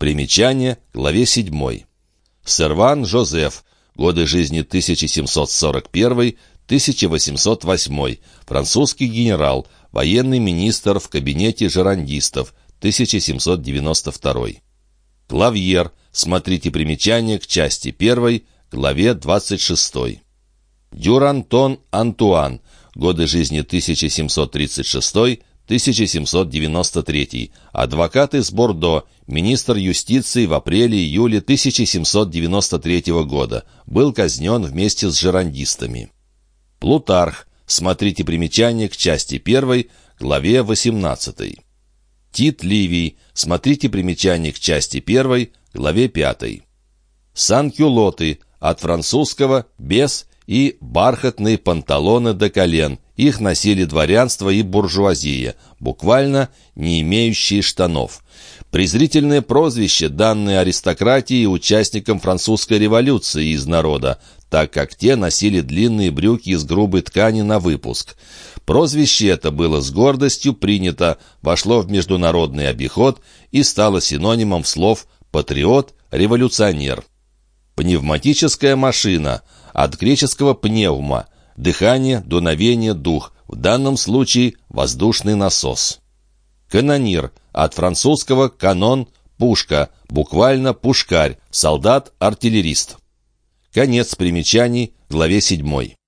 Примечание, главе 7. Серван Жозеф, годы жизни 1741-1808, французский генерал, военный министр в кабинете жерандистов, 1792. Клавьер, смотрите примечание к части 1, главе 26. Дюрантон Антуан, годы жизни 1736 1793. Адвокат из Бордо, министр юстиции в апреле-июле 1793 года. Был казнен вместе с жерандистами. Плутарх. Смотрите примечание к части 1, главе 18. Тит Ливий. Смотрите примечание к части 1, главе 5. Санкюлоты. От французского «без» и бархатные панталоны до колен. Их носили дворянство и буржуазия, буквально не имеющие штанов. Презрительное прозвище, данное аристократии и участникам французской революции из народа, так как те носили длинные брюки из грубой ткани на выпуск. Прозвище это было с гордостью принято, вошло в международный обиход и стало синонимом слов «патриот», «революционер». Пневматическая машина – от греческого «пневма» — дыхание, дуновение, дух, в данном случае воздушный насос. Канонир от французского «канон» — пушка, буквально «пушкарь», солдат-артиллерист. Конец примечаний, главе 7.